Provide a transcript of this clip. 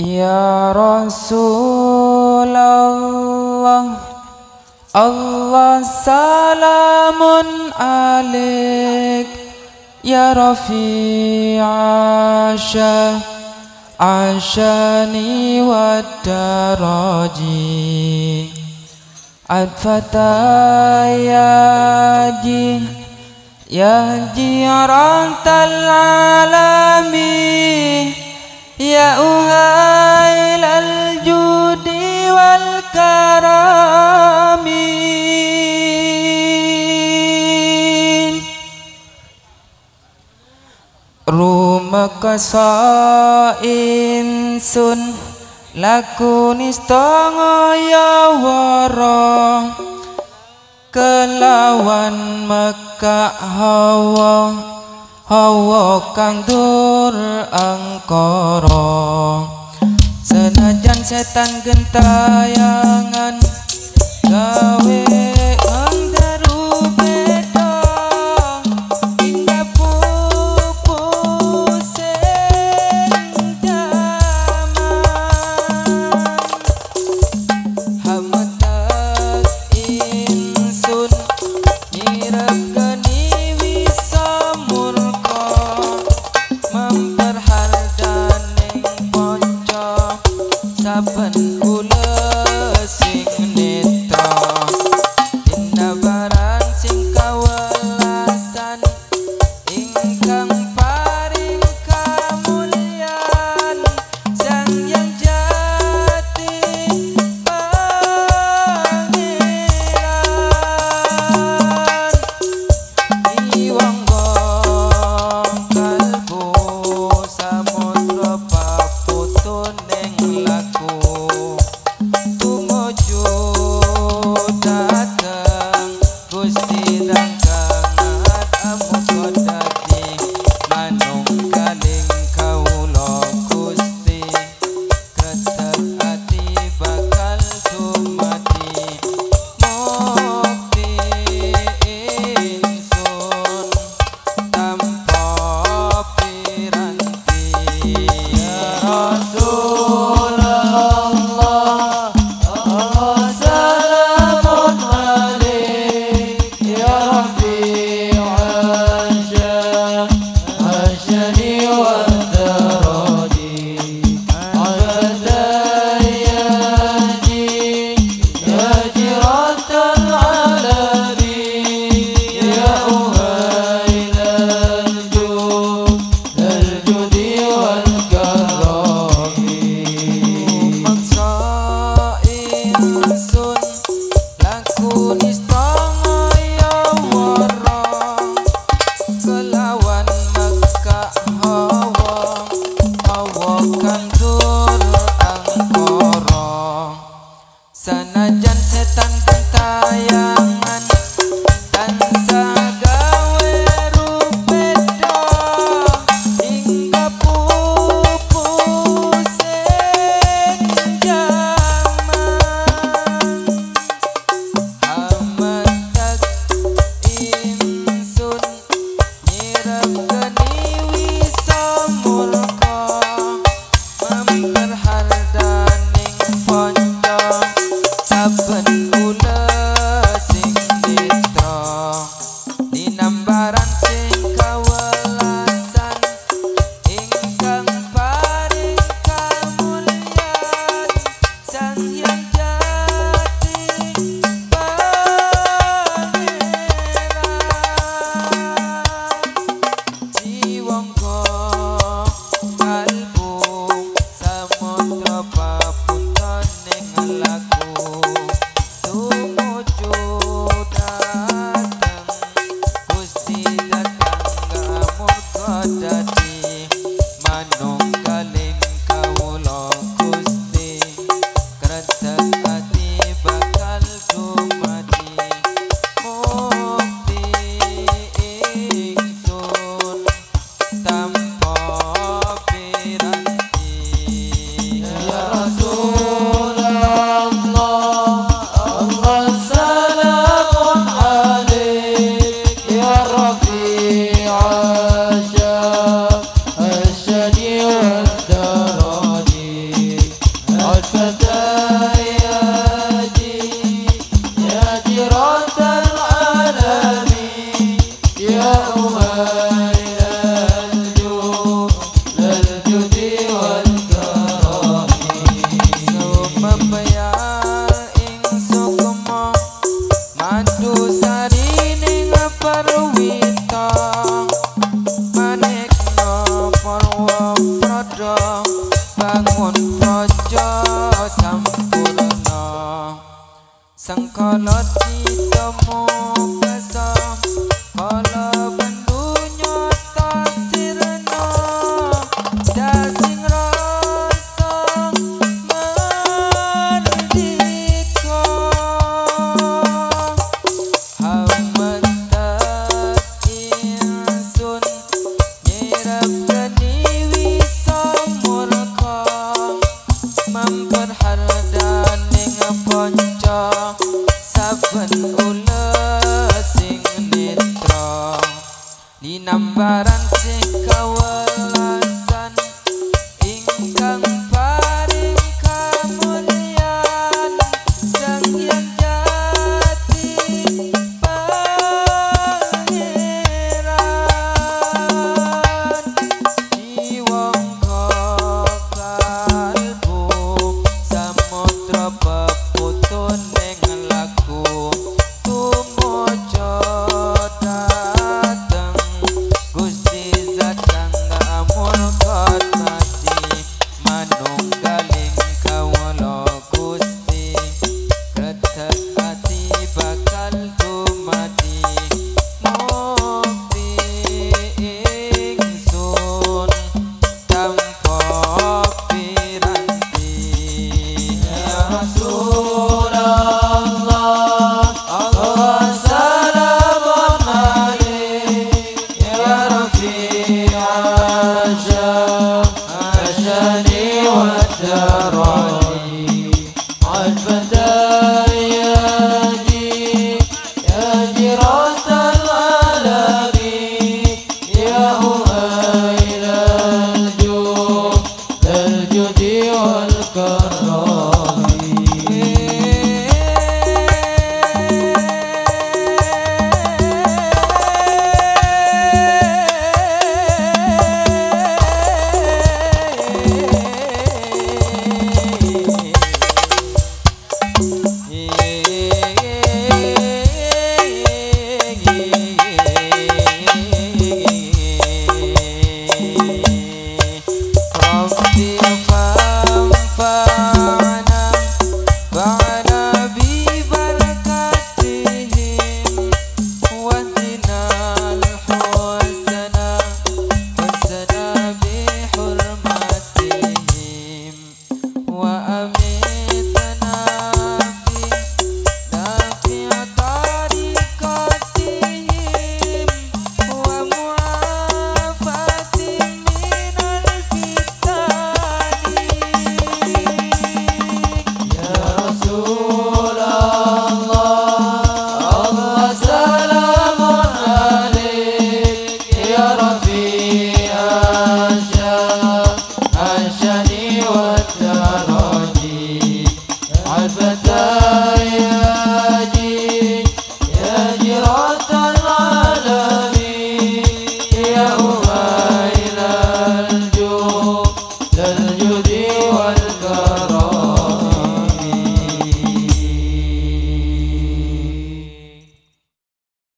يا رسول الله الله سلام عليك. يا رفيع عشا عشاني والدراجي الفتى يهدي يهدي رات العالمين uhail al-judi wal karami. Rumah insun Laku nistongo ya waro Kelawan mekak hawa hawa kang dur angkara. Senajan setan gentayangan gawe